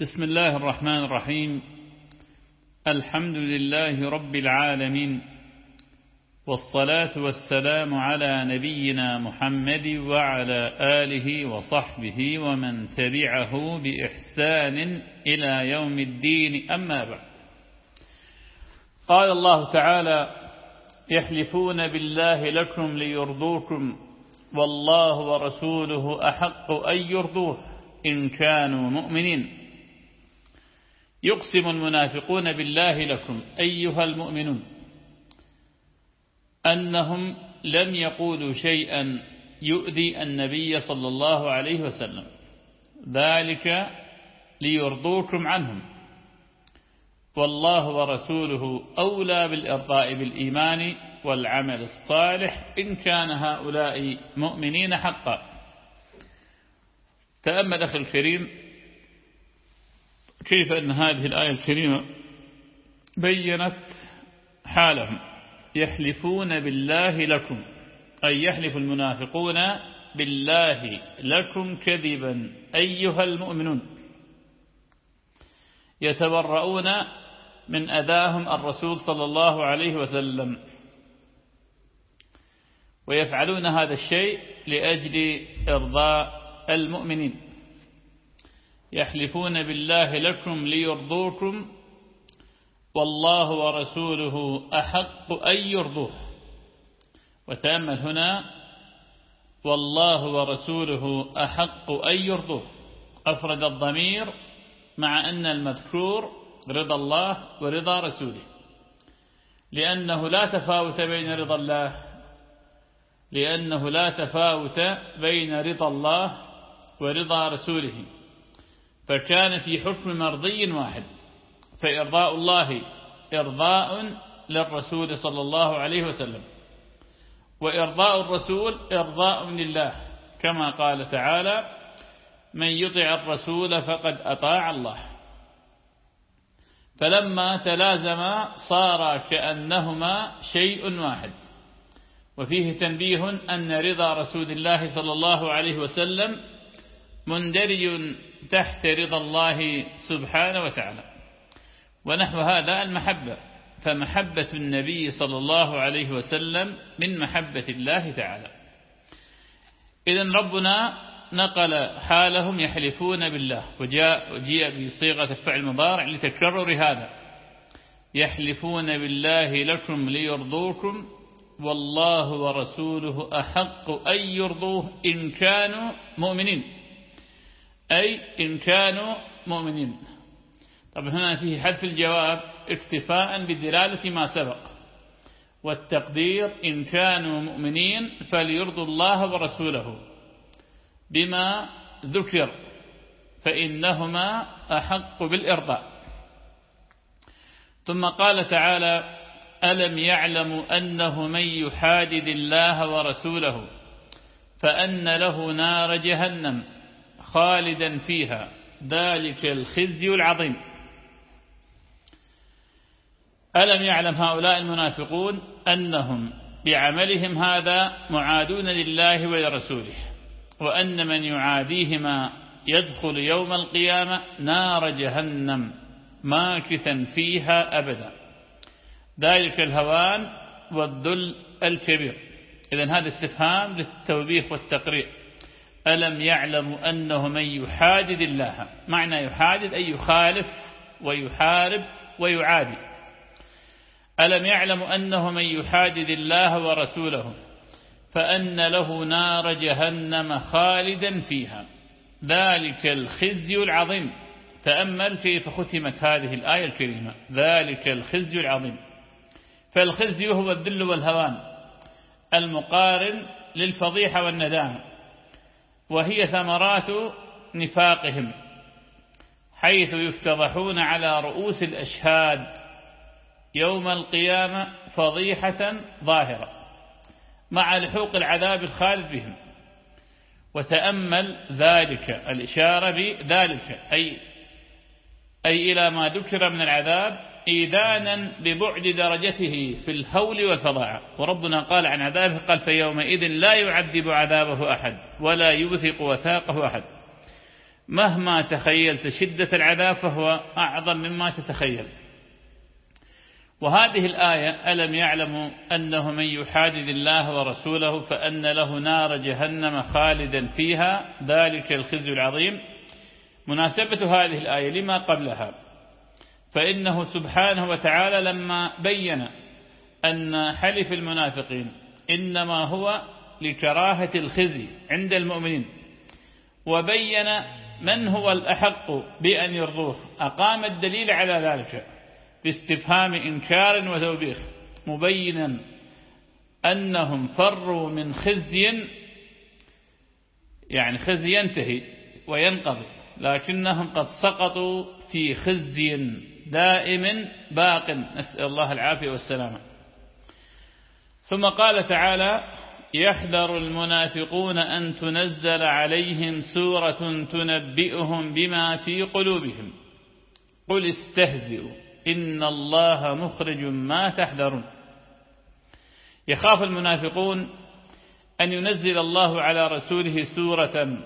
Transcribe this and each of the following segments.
بسم الله الرحمن الرحيم. الحمد لله رب العالمين. والصلاة والسلام على نبينا محمد وعلى آله وصحبه ومن تبعه بإحسان إلى يوم الدين. أما بعد. قال الله تعالى يحلفون بالله لكم ليرضوكم. والله ورسوله أحق أن يرضوه إن كانوا مؤمنين. يقسم المنافقون بالله لكم أيها المؤمنون أنهم لم يقولوا شيئا يؤذي النبي صلى الله عليه وسلم. ذلك ليرضوكم عنهم. والله ورسوله أولى بالإرضاء بالإيمان والعمل الصالح إن كان هؤلاء مؤمنين حقا. تأمل أخي الكريم كيف أن هذه الآية الكريمة بينت حالهم يحلفون بالله لكم أي يحلف المنافقون بالله لكم كذبا أيها المؤمنون. يتبرؤون من أذاهم الرسول صلى الله عليه وسلم. ويفعلون هذا الشيء لأجل إرضاء المؤمنين. يحلفون بالله لكم ليرضوكم والله ورسوله أحق أن يرضوه. وتأمل هنا والله ورسوله أحق أن يرضوه. أفرد الضمير مع أن المذكور رضا الله ورضا رسوله. لأنه لا تفاوت بين رضا الله لأنه لا تفاوت بين رضا الله ورضا رسوله. فكان في حكم مرضي واحد فإرضاء الله إرضاء للرسول صلى الله عليه وسلم. وإرضاء الرسول إرضاء لله كما قال تعالى من يطع الرسول فقد أطاع الله. فلما تلازم صار كأنهما شيء واحد. وفيه تنبيه أن رضا رسول الله صلى الله عليه وسلم مندرج تحت رضا الله سبحانه وتعالى. ونحو هذا المحبة. فمحبة النبي صلى الله عليه وسلم من محبة الله تعالى. إذا ربنا نقل حالهم يحلفون بالله وجاء وجيء بصيغة الفعل المضارع لتكرر هذا. يحلفون بالله لكم ليرضوكم والله ورسوله أحق أن يرضوه إن كانوا مؤمنين. أي إن كانوا مؤمنين. طب هنا فيه حذف الجواب اكتفاء بدلالة ما سبق. والتقدير إن كانوا مؤمنين فليرضوا الله ورسوله بما ذكر فإنهما أحق بالإرضاء. ثم قال تعالى ألم يعلموا أنه من يحادد الله ورسوله فأن له نار جهنم. خالدا فيها. ذلك الخزي العظيم. ألم يعلم هؤلاء المنافقون أنهم بعملهم هذا معادون لله ولرسوله وأن من يعاديهما يدخل يوم القيامة نار جهنم ماكثا فيها أبدا. ذلك الهوان والذل الكبير. إذن هذا استفهام للتوبيخ والتقرير ألم يعلموا أنه من يحادد الله؟ معنى يحادد أي يخالف ويحارب ويعادي. ألم يعلموا أنه من يحادد الله ورسوله؟ فأن له نار جهنم خالدا فيها. ذلك الخزي العظيم. تأمل كيف ختمت هذه الآية الكريمة. ذلك الخزي العظيم. فالخزي هو الذل والهوان. المقارن للفضيحة والندامة. وهي ثمرات نفاقهم حيث يفتضحون على رؤوس الأشهاد يوم القيامة فضيحة ظاهرة مع لحوق العذاب الخالد بهم. وتأمل ذلك الإشارة بذلك أي, أي إلى ما ذكر من العذاب إيذانا ببعد درجته في الهول والفظاعة. وربنا قال عن عذابه قال فيومئذ لا يعذب عذابه أحد ولا يوثق وثاقه أحد. مهما تخيلت شدة العذاب فهو أعظم مما تتخيل. وهذه الآية ألم يعلموا أنه من يحادد الله ورسوله فأن له نار جهنم خالدا فيها؟ ذلك الخزي العظيم. مناسبة هذه الآية لما قبلها. فإنه سبحانه وتعالى لما بين أن حلف المنافقين إنما هو لكراهة الخزي عند المؤمنين وبين من هو الأحق بأن يرضوه أقام الدليل على ذلك باستفهام إنكار وتوبيخ مبينا أنهم فروا من خزي يعني خزي ينتهي وينقضي لكنهم قد سقطوا في خزي. دائم باق. نسأل الله العافية والسلامة. ثم قال تعالى يحذر المنافقون أن تنزل عليهم سورة تنبئهم بما في قلوبهم. قل استهزئوا إن الله مخرج ما تحذرون. يخاف المنافقون أن ينزل الله على رسوله سورة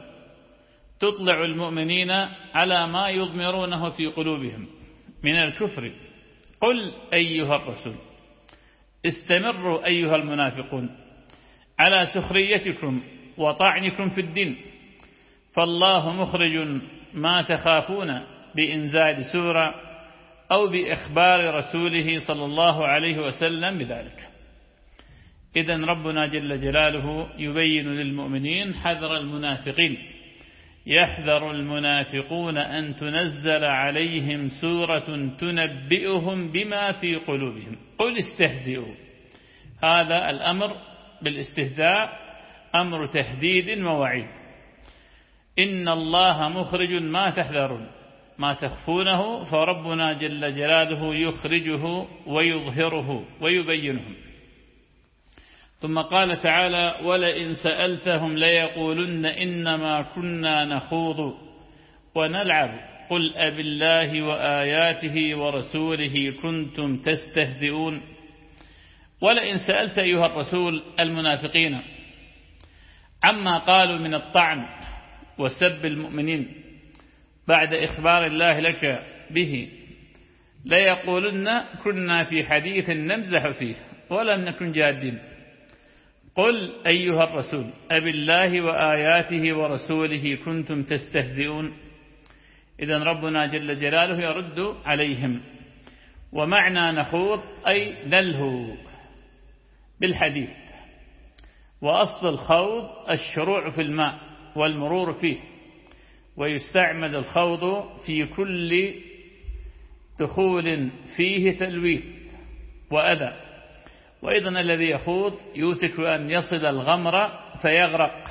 تطلع المؤمنين على ما يضمرونه في قلوبهم. من الكفر. قل أيها الرسول استمروا أيها المنافقون على سخريتكم وطعنكم في الدين فالله مخرج ما تخافون بإنزال سورة أو بإخبار رسوله صلى الله عليه وسلم بذلك. إذا ربنا جل جلاله يبين للمؤمنين حذر المنافقين. يحذر المنافقون أن تنزل عليهم سورة تنبئهم بما في قلوبهم. قل استهزئوا. هذا الأمر بالاستهزاء أمر تهديد ووعيد. إن الله مخرج ما تحذرون. ما تخفونه فربنا جل جلاله يخرجه ويظهره ويبينه. ثم قال تعالى ولئن سألتهم ليقولن إنما كنا نخوض ونلعب. قل أب الله وآياته ورسوله كنتم تستهزئون. ولئن سألت أيها الرسول المنافقين عما قالوا من الطعن وسب المؤمنين بعد إخبار الله لك به ليقولن كنا في حديث نمزح فيه ولم نكن جادين. قل أيها الرسول أب الله وآياته ورسوله كنتم تستهزئون. إذا ربنا جل جلاله يرد عليهم. ومعنى نخوض أي نلهو بالحديث. وأصل الخوض الشروع في الماء والمرور فيه. ويستعمل الخوض في كل دخول فيه تلويث وأذى. وأيضا الذي يخوض يوسك أن يصل الغمر فيغرق.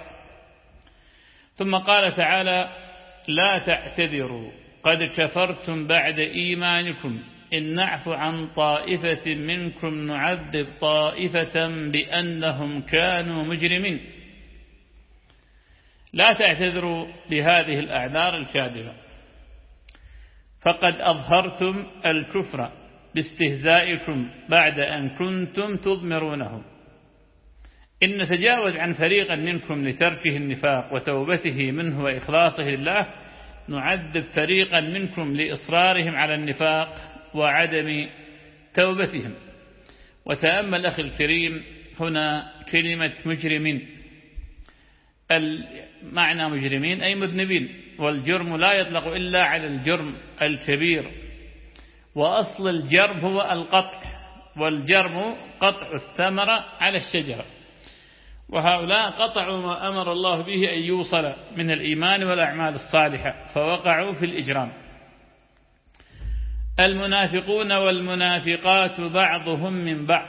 ثم قال تعالى لا تعتذروا قد كفرتم بعد إيمانكم إن نعف عن طائفة منكم نعذب طائفة بأنهم كانوا مجرمين. لا تعتذروا بهذه الأعذار الكاذبة. فقد أظهرتم الكفر. باستهزائكم بعد أن كنتم تضمرونه إن نتجاوز عن فريقا منكم لتركه النفاق وتوبته منه وإخلاصه لله نعذب فريقا منكم لإصرارهم على النفاق وعدم توبتهم. وتأمل أخي الكريم هنا كلمة مجرمين. المعنى مجرمين أي مذنبين. والجرم لا يطلق إلا على الجرم الكبير. وأصل الجرم هو القطع والجرم قطع الثمرة على الشجرة. وهؤلاء قطعوا ما أمر الله به أن يوصل من الإيمان والأعمال الصالحة فوقعوا في الإجرام. المنافقون والمنافقات بعضهم من بعض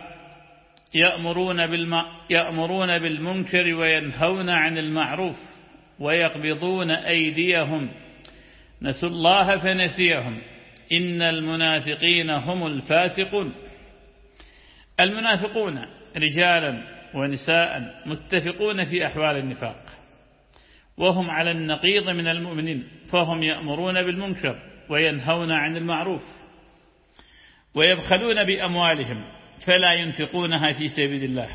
يأمرون, بالم... يأمرون بالمنكر وينهون عن المعروف ويقبضون أيديهم. نسوا الله فنسيهم. إن المنافقين هم الفاسقون. المنافقون رجالا ونساء متفقون في أحوال النفاق وهم على النقيض من المؤمنين فهم يأمرون بالمنكر وينهون عن المعروف ويبخلون بأموالهم فلا ينفقونها في سبيل الله.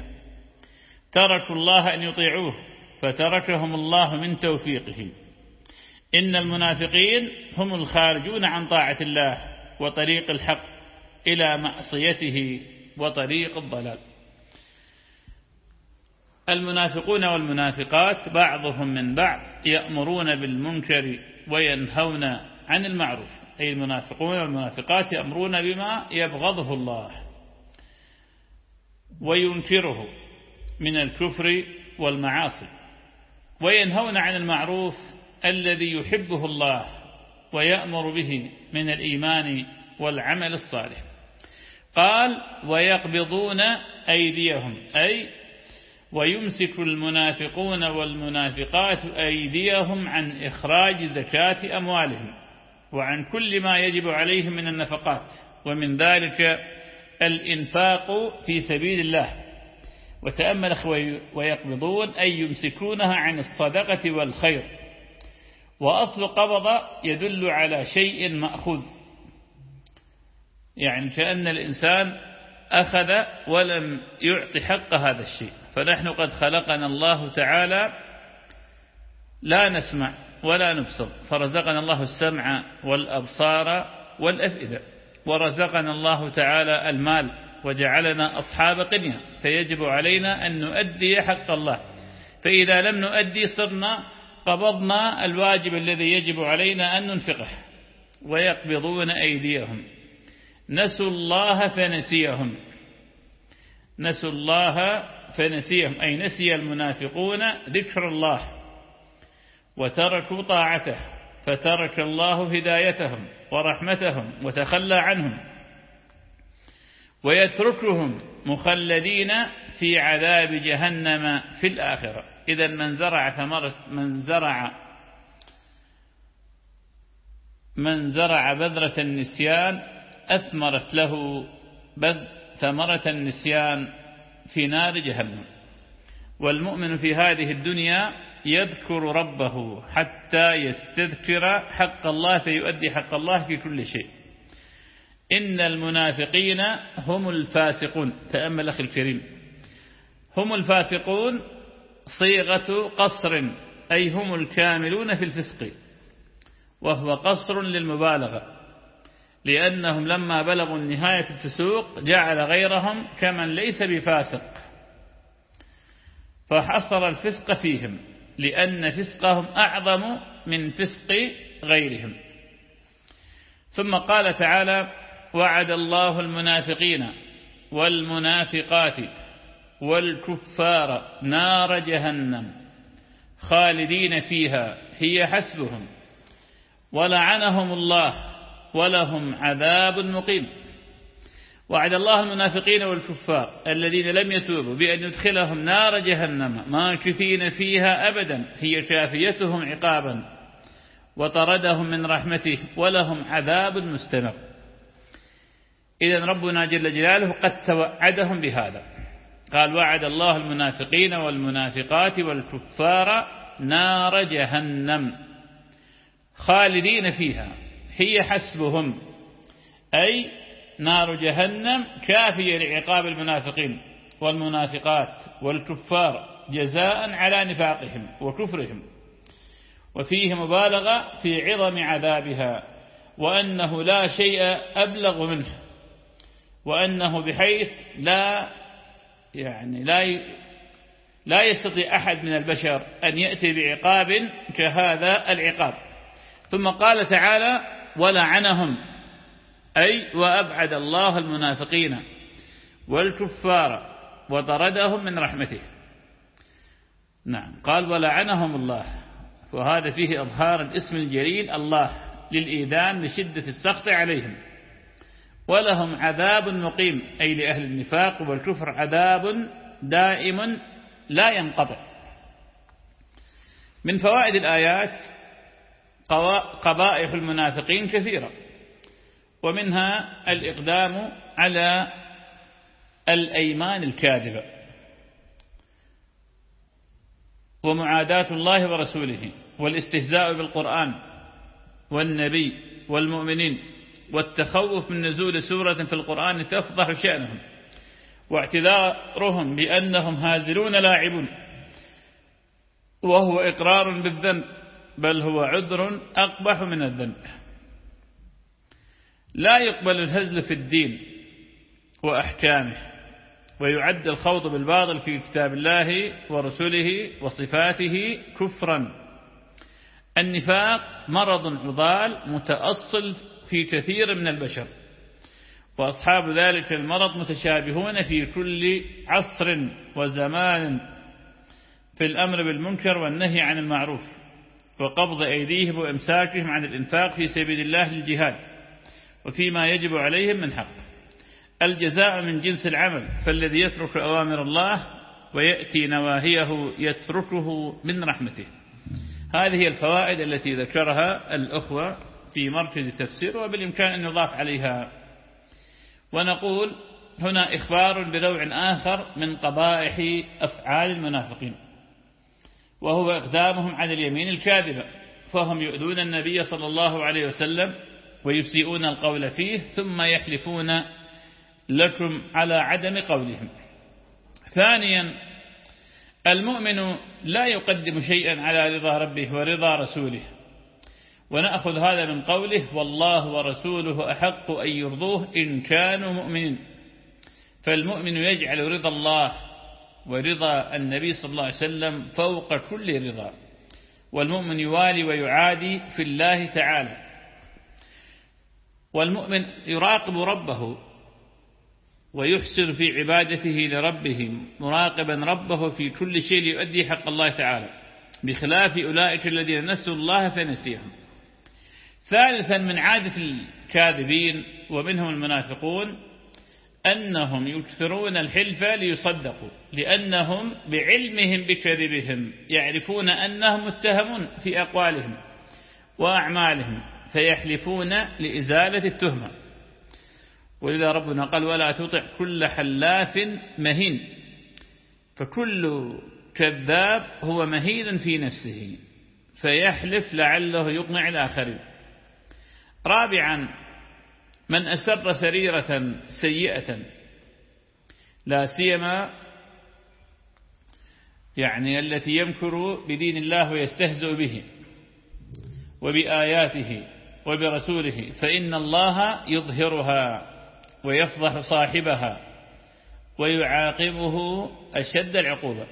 تركوا الله أن يطيعوه فتركهم الله من توفيقه إن المنافقين هم الخارجون عن طاعة الله وطريق الحق إلى معصيته وطريق الضلال. المنافقون والمنافقات بعضهم من بعض يأمرون بالمنكر وينهون عن المعروف. أي المنافقون والمنافقات يأمرون بما يبغضه الله وينكره من الكفر والمعاصي وينهون عن المعروف الذي يحبه الله ويأمر به من الإيمان والعمل الصالح. قال ويقبضون أيديهم أي ويمسك المنافقون والمنافقات أيديهم عن إخراج زكاة أموالهم وعن كل ما يجب عليهم من النفقات ومن ذلك الإنفاق في سبيل الله. وتأمل ويقبضون أي يمسكونها عن الصدقة والخير. وأصل قبض يدل على شيء مأخوذ. يعني كأن الإنسان أخذ ولم يعطي حق هذا الشيء. فنحن قد خلقنا الله تعالى لا نسمع ولا نبصر. فرزقنا الله السمع والأبصار والأفئدة. ورزقنا الله تعالى المال وجعلنا أصحاب قنية فيجب علينا أن نؤدي حق الله. فإذا لم نؤدي صرنا قبضنا الواجب الذي يجب علينا أن ننفقه ويقبضون أيديهم. نسوا الله فنسيهم. نسوا الله فنسيهم. أي نسي المنافقون ذكر الله وتركوا طاعته فترك الله هدايتهم ورحمتهم وتخلى عنهم ويتركهم مخلدين في عذاب جهنم في الآخرة. إذا من زرع ثمرة من زرع من زرع بذرة النسيان أثمرت له ثمرة النسيان في نار جهنم. والمؤمن في هذه الدنيا يذكر ربه حتى يستذكر حق الله فيؤدي حق الله في كل شيء. إن المنافقين هم الفاسقون. تأمل أخي الكريم. هم الفاسقون صيغة قصر أي هم الكاملون في الفسق وهو قصر للمبالغة لأنهم لما بلغوا نهاية الفسوق جعل غيرهم كمن ليس بفاسق فحصر الفسق فيهم لأن فسقهم أعظم من فسق غيرهم. ثم قال تعالى وعد الله المنافقين والمنافقات. والكفار نار جهنم خالدين فيها هي حسبهم. ولعنهم الله ولهم عذاب مقيم. وعد الله المنافقين والكفار الذين لم يتوبوا بأن يدخلهم نار جهنم ماكثين فيها أبدا هي شافيتهم عقابا. وطردهم من رحمته ولهم عذاب مستمر. إذا ربنا جل جلاله قد توعدهم بهذا. قال وعد الله المنافقين والمنافقات والكفار نار جهنم خالدين فيها. هي حسبهم. أي نار جهنم كافية لعقاب المنافقين والمنافقات والكفار جزاء على نفاقهم وكفرهم. وفيه مبالغة في عظم عذابها وأنه لا شيء أبلغ منه وأنه بحيث لا يعني لا لا يستطيع أحد من البشر أن يأتي بعقاب كهذا العقاب. ثم قال تعالى ولعنهم أي وأبعد الله المنافقين والكفار وطردهم من رحمته. نعم قال ولعنهم الله. وهذا فيه أظهار الاسم الجليل الله للإيذان لشدة السخط عليهم. ولهم عذاب مقيم أي لأهل النفاق والكفر عذاب دائم لا ينقطع. من فوائد الآيات قبائح المنافقين كثيرة ومنها الإقدام على الأيمان الكاذبة ومعاداة الله ورسوله والاستهزاء بالقرآن والنبي والمؤمنين والتخوف من نزول سورة في القرآن تفضح شأنهم واعتذارهم بأنهم هازلون لاعبون. وهو إقرار بالذنب بل هو عذر أقبح من الذنب. لا يقبل الهزل في الدين وأحكامه ويعد الخوض بالباطل في كتاب الله ورسله وصفاته كفرا. النفاق مرض عضال متأصل في كثير من البشر وأصحاب ذلك المرض متشابهون في كل عصر وزمان في الأمر بالمنكر والنهي عن المعروف وقبض أيديهم وإمساكهم عن الإنفاق في سبيل الله للجهاد وفيما يجب عليهم من حق. الجزاء من جنس العمل فالذي يترك أوامر الله ويأتي نواهيه يتركه من رحمته. هذه الفوائد التي ذكرها الأخوة في مركز التفسير وبالإمكان أن يضاف عليها. ونقول هنا إخبار بنوع آخر من قبائح أفعال المنافقين وهو إقدامهم عن اليمين الكاذبة فهم يؤذون النبي صلى الله عليه وسلم ويسيئون القول فيه ثم يحلفون لكم على عدم قولهم. ثانيا المؤمن لا يقدم شيئا على رضا ربه ورضا رسوله. ونأخذ هذا من قوله والله ورسوله أحق أن يرضوه إن كانوا مؤمنين. فالمؤمن يجعل رضا الله ورضا النبي صلى الله عليه وسلم فوق كل رضا والمؤمن يوالي ويعادي في الله تعالى. والمؤمن يراقب ربه ويحسن في عبادته لربه مراقبا ربه في كل شيء ليؤدي حق الله تعالى بخلاف أولئك الذين نسوا الله فنسيهم. ثالثا من عادة الكاذبين ومنهم المنافقون أنهم يكثرون الحلف ليصدقوا لأنهم بعلمهم بكذبهم يعرفون أنهم متهمون في أقوالهم وأعمالهم فيحلفون لإزالة التهمة. ولذا ربنا قال ولا تطع كل حلاف مهين. فكل كذاب هو مهين في نفسه فيحلف لعله يقنع الآخرين. رابعا من أسر سريرة سيئة. لا سيما يعني التي يمكر بدين الله ويستهزئ به وبآياته وبرسوله فإن الله يظهرها ويفضح صاحبها ويعاقبه أشد العقوبة.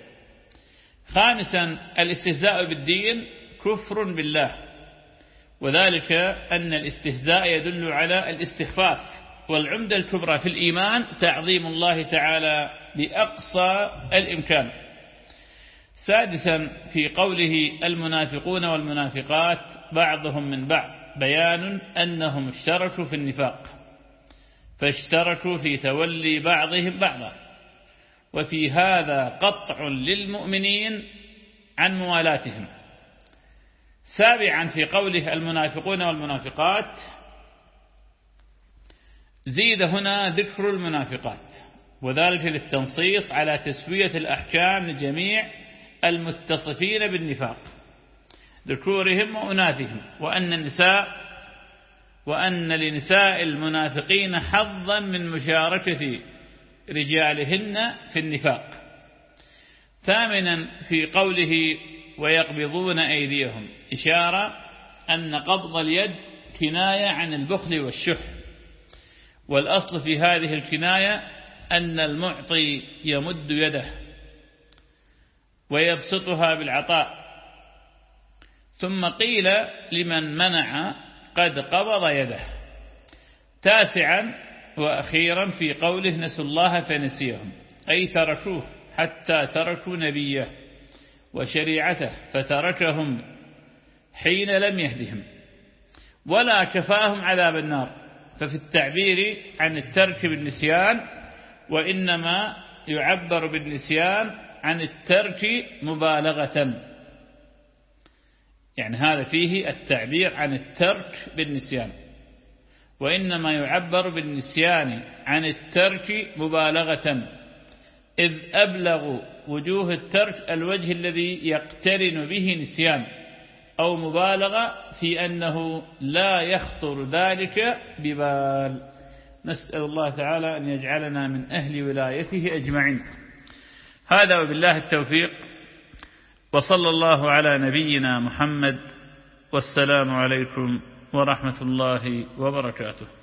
خامسا الاستهزاء بالدين كفر بالله. وذلك أن الاستهزاء يدل على الاستخفاف والعمدة الكبرى في الإيمان تعظيم الله تعالى بأقصى الإمكان. سادسا في قوله المنافقون والمنافقات بعضهم من بعض بيان أنهم اشتركوا في النفاق فاشتركوا في تولي بعضهم بعضا. وفي هذا قطع للمؤمنين عن موالاتهم. سابعا في قوله المنافقون والمنافقات زيد هنا ذكر المنافقات وذلك للتنصيص على تسوية الأحكام لجميع المتصفين بالنفاق ذكورهم وأناثهم وأن النساء وأن لنساء المنافقين حظا من مشاركة رجالهن في النفاق. ثامنا في قوله ويقبضون أيديهم. إشارة أن قبض اليد كناية عن البخل والشح. والأصل في هذه الكناية أن المعطي يمد يده ويبسطها بالعطاء. ثم قيل لمن منع قد قبض يده. تاسعا وأخيرا في قوله نسوا الله فنسيهم. أي تركوه حتى تركوا نبيه. وشريعته فتركهم حين لم يهدهم. ولا كفاهم عذاب النار. ففي التعبير عن الترك بالنسيان وإنما يعبر بالنسيان عن الترك مبالغة. يعني هذا فيه التعبير عن الترك بالنسيان. وإنما يعبر بالنسيان عن الترك مبالغة. إذ أبلغ وجوه الترك الوجه الذي يقترن به نسيان أو مبالغة في أنه لا يخطر ذلك ببال. نسأل الله تعالى أن يجعلنا من أهل ولايته أجمعين. هذا وبالله التوفيق. وصلى الله على نبينا محمد. والسلام عليكم ورحمة الله وبركاته.